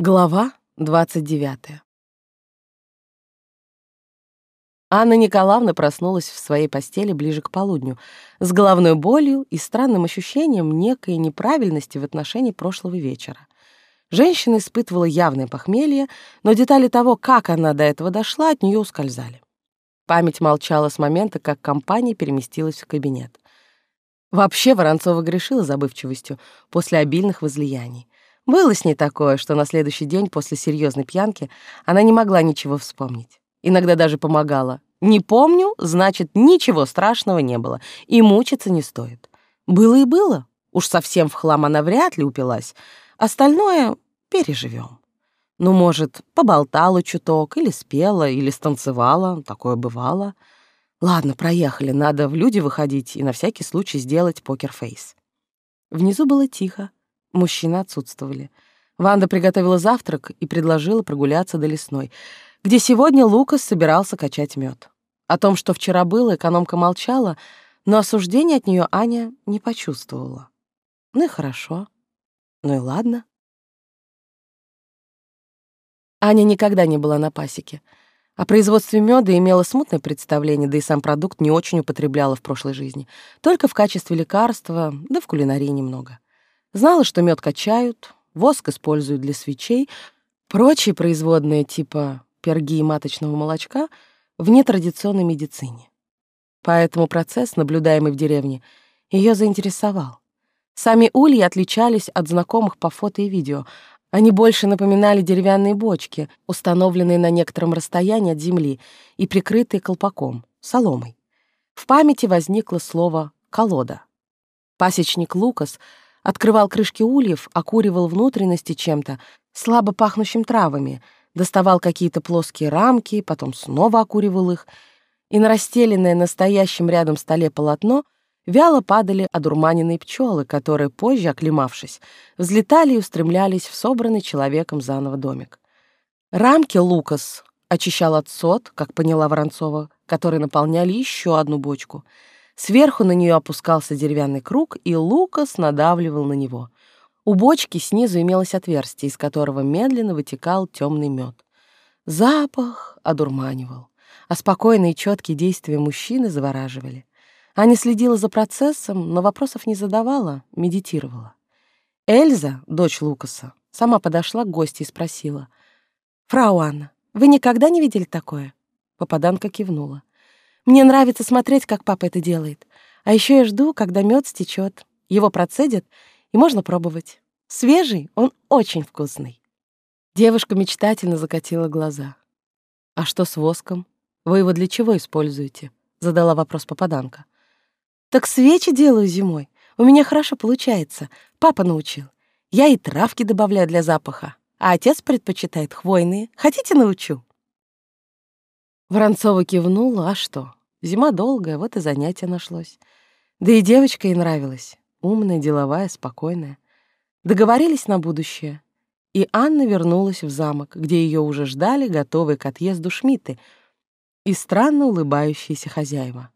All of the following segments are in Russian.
Глава 29. Анна Николаевна проснулась в своей постели ближе к полудню, с головной болью и странным ощущением некой неправильности в отношении прошлого вечера. Женщина испытывала явное похмелье, но детали того, как она до этого дошла, от нее ускользали. Память молчала с момента, как компания переместилась в кабинет. Вообще Воронцова грешила забывчивостью после обильных возлияний. Было с ней такое, что на следующий день после серьезной пьянки она не могла ничего вспомнить. Иногда даже помогала. «Не помню, значит, ничего страшного не было, и мучиться не стоит». Было и было. Уж совсем в хлам она вряд ли упилась. Остальное переживем. Ну, может, поболтала чуток, или спела, или станцевала, такое бывало. Ладно, проехали, надо в люди выходить и на всякий случай сделать покерфейс. Внизу было тихо. Мужчины отсутствовали. Ванда приготовила завтрак и предложила прогуляться до лесной, где сегодня Лукас собирался качать мед. О том, что вчера было, экономка молчала, но осуждения от нее Аня не почувствовала. Ну и хорошо. Ну и ладно. Аня никогда не была на пасеке. О производстве меда имела смутное представление, да и сам продукт не очень употребляла в прошлой жизни. Только в качестве лекарства, да в кулинарии немного. Знала, что мед качают, воск используют для свечей, прочие производные типа перги и маточного молочка в нетрадиционной медицине. Поэтому процесс, наблюдаемый в деревне, ее заинтересовал. Сами ульи отличались от знакомых по фото и видео. Они больше напоминали деревянные бочки, установленные на некотором расстоянии от земли и прикрытые колпаком, соломой. В памяти возникло слово «колода». Пасечник Лукас — Открывал крышки ульев, окуривал внутренности чем-то, слабо пахнущим травами, доставал какие-то плоские рамки, потом снова окуривал их, и на расстеленное настоящим рядом столе полотно вяло падали одурманенные пчелы, которые, позже оклемавшись, взлетали и устремлялись в собранный человеком заново домик. Рамки Лукас очищал от сот, как поняла Воронцова, которые наполняли еще одну бочку — Сверху на нее опускался деревянный круг, и Лукас надавливал на него. У бочки снизу имелось отверстие, из которого медленно вытекал темный мед. Запах одурманивал, а спокойные и четкие действия мужчины завораживали. Аня следила за процессом, но вопросов не задавала, медитировала. Эльза, дочь Лукаса, сама подошла к гости и спросила. «Фрау Анна, вы никогда не видели такое?» Попаданка кивнула. Мне нравится смотреть, как папа это делает. А еще я жду, когда мед стечет. Его процедят, и можно пробовать. Свежий, он очень вкусный. Девушка мечтательно закатила глаза. «А что с воском? Вы его для чего используете?» — задала вопрос попаданка. «Так свечи делаю зимой. У меня хорошо получается. Папа научил. Я и травки добавляю для запаха, а отец предпочитает хвойные. Хотите, научу?» Воронцова кивнула, а что? Зима долгая, вот и занятие нашлось. Да и девочка ей нравилась. Умная, деловая, спокойная. Договорились на будущее. И Анна вернулась в замок, где ее уже ждали готовые к отъезду Шмидты и странно улыбающиеся хозяева.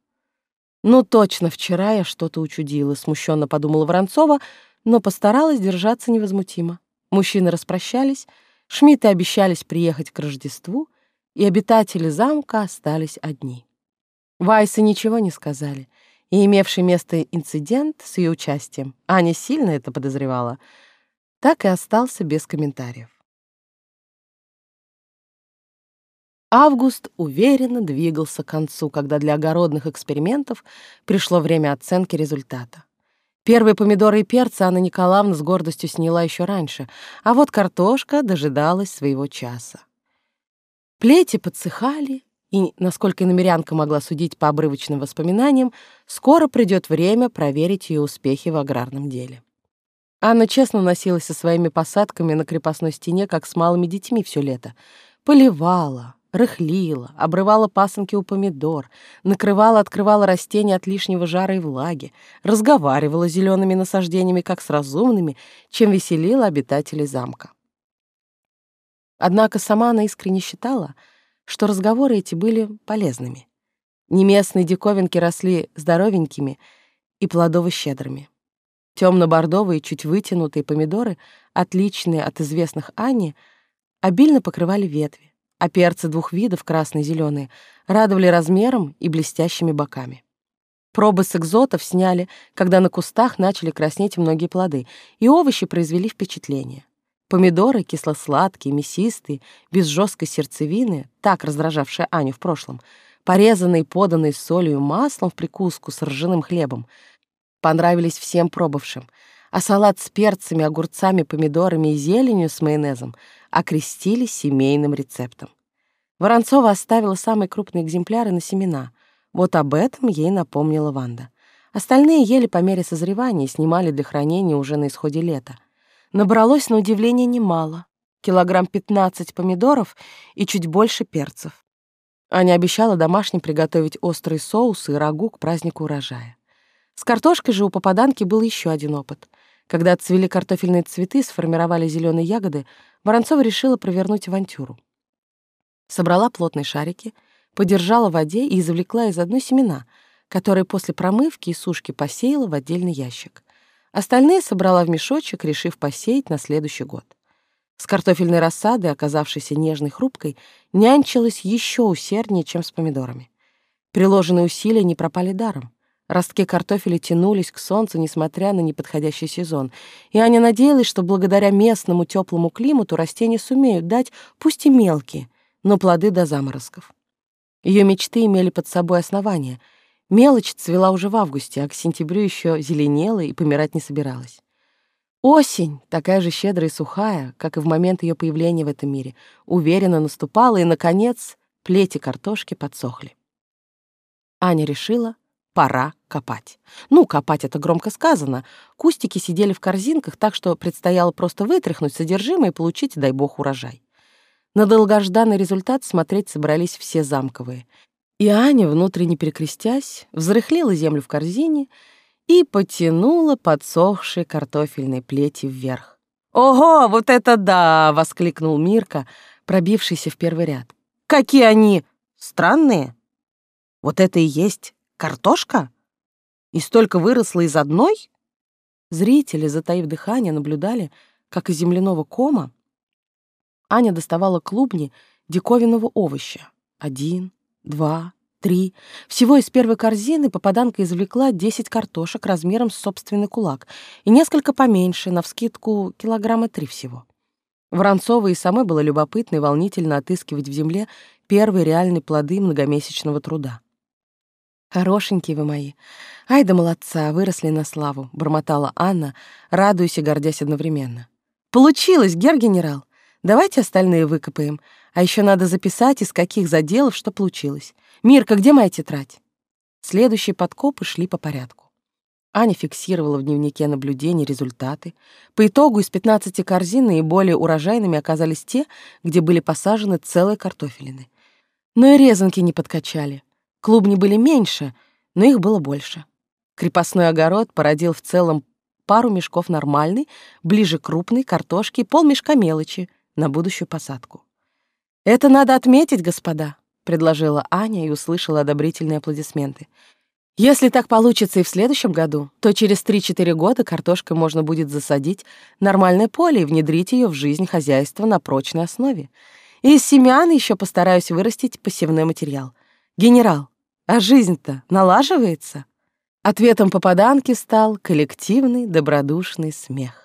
«Ну точно, вчера я что-то учудила», — смущенно подумала Воронцова, но постаралась держаться невозмутимо. Мужчины распрощались, Шмидты обещались приехать к Рождеству, и обитатели замка остались одни. Вайсы ничего не сказали, и имевший место инцидент с ее участием, Аня сильно это подозревала, так и остался без комментариев. Август уверенно двигался к концу, когда для огородных экспериментов пришло время оценки результата. Первые помидоры и перцы Анна Николаевна с гордостью сняла еще раньше, а вот картошка дожидалась своего часа. Плети подсыхали, и, насколько иномерянка могла судить по обрывочным воспоминаниям, скоро придет время проверить ее успехи в аграрном деле. Анна честно носилась со своими посадками на крепостной стене, как с малыми детьми все лето. Поливала, рыхлила, обрывала пасынки у помидор, накрывала, открывала растения от лишнего жара и влаги, разговаривала с зелеными насаждениями, как с разумными, чем веселила обитателей замка. Однако сама она искренне считала — что разговоры эти были полезными. Неместные диковинки росли здоровенькими и плодово-щедрыми. Темно-бордовые, чуть вытянутые помидоры, отличные от известных Ани, обильно покрывали ветви, а перцы двух видов, красные и зеленые, радовали размером и блестящими боками. Пробы с экзотов сняли, когда на кустах начали краснеть многие плоды, и овощи произвели впечатление. Помидоры кисло-сладкие, мясистые, без жесткой сердцевины, так раздражавшие Аню в прошлом, порезанные, поданные солью и маслом в прикуску с ржаным хлебом, понравились всем пробовавшим, а салат с перцами, огурцами, помидорами и зеленью с майонезом окрестили семейным рецептом. Воронцова оставила самые крупные экземпляры на семена. Вот об этом ей напомнила Ванда. Остальные ели по мере созревания и снимали для хранения уже на исходе лета. Набралось, на удивление, немало. Килограмм 15 помидоров и чуть больше перцев. Аня обещала домашним приготовить острые соусы и рагу к празднику урожая. С картошкой же у попаданки был еще один опыт. Когда отцвели картофельные цветы и сформировали зеленые ягоды, Воронцова решила провернуть авантюру. Собрала плотные шарики, подержала в воде и извлекла из одной семена, которые после промывки и сушки посеяла в отдельный ящик. Остальные собрала в мешочек, решив посеять на следующий год. С картофельной рассадой, оказавшейся нежной хрупкой, нянчилась еще усерднее, чем с помидорами. Приложенные усилия не пропали даром. Ростки картофеля тянулись к солнцу, несмотря на неподходящий сезон, и Аня надеялась, что благодаря местному теплому климату растения сумеют дать, пусть и мелкие, но плоды до заморозков. Ее мечты имели под собой основания — Мелочь цвела уже в августе, а к сентябрю еще зеленела и помирать не собиралась. Осень, такая же щедрая и сухая, как и в момент ее появления в этом мире, уверенно наступала, и, наконец, плети картошки подсохли. Аня решила, пора копать. Ну, копать — это громко сказано. Кустики сидели в корзинках, так что предстояло просто вытряхнуть содержимое и получить, дай бог, урожай. На долгожданный результат смотреть собрались все замковые. И Аня, внутренне перекрестясь, взрыхлила землю в корзине и потянула подсохшие картофельные плети вверх. «Ого, вот это да!» — воскликнул Мирка, пробившийся в первый ряд. «Какие они странные! Вот это и есть картошка? И столько выросло из одной?» Зрители, затаив дыхание, наблюдали, как из земляного кома Аня доставала клубни диковинного овоща. Один, два, три. Всего из первой корзины попаданка извлекла десять картошек размером с собственный кулак и несколько поменьше, навскидку килограмма три всего. Воронцова и самой было любопытно и волнительно отыскивать в земле первые реальные плоды многомесячного труда. «Хорошенькие вы мои! Ай да молодца, выросли на славу!» — бормотала Анна, радуясь и гордясь одновременно. «Получилось, гер-генерал! Давайте остальные выкопаем, а еще надо записать, из каких заделов что получилось. Мирка, где моя тетрадь? Следующие подкопы шли по порядку. Аня фиксировала в дневнике наблюдений результаты. По итогу из 15 корзин наиболее урожайными оказались те, где были посажены целые картофелины. Но и резанки не подкачали. Клубни были меньше, но их было больше. Крепостной огород породил в целом пару мешков нормальной, ближе крупной картошки и полмешка мелочи на будущую посадку. «Это надо отметить, господа», — предложила Аня и услышала одобрительные аплодисменты. «Если так получится и в следующем году, то через 3-4 года картошкой можно будет засадить нормальное поле и внедрить ее в жизнь хозяйства на прочной основе. И из семян еще постараюсь вырастить посевной материал. Генерал, а жизнь-то налаживается?» Ответом попаданки стал коллективный добродушный смех.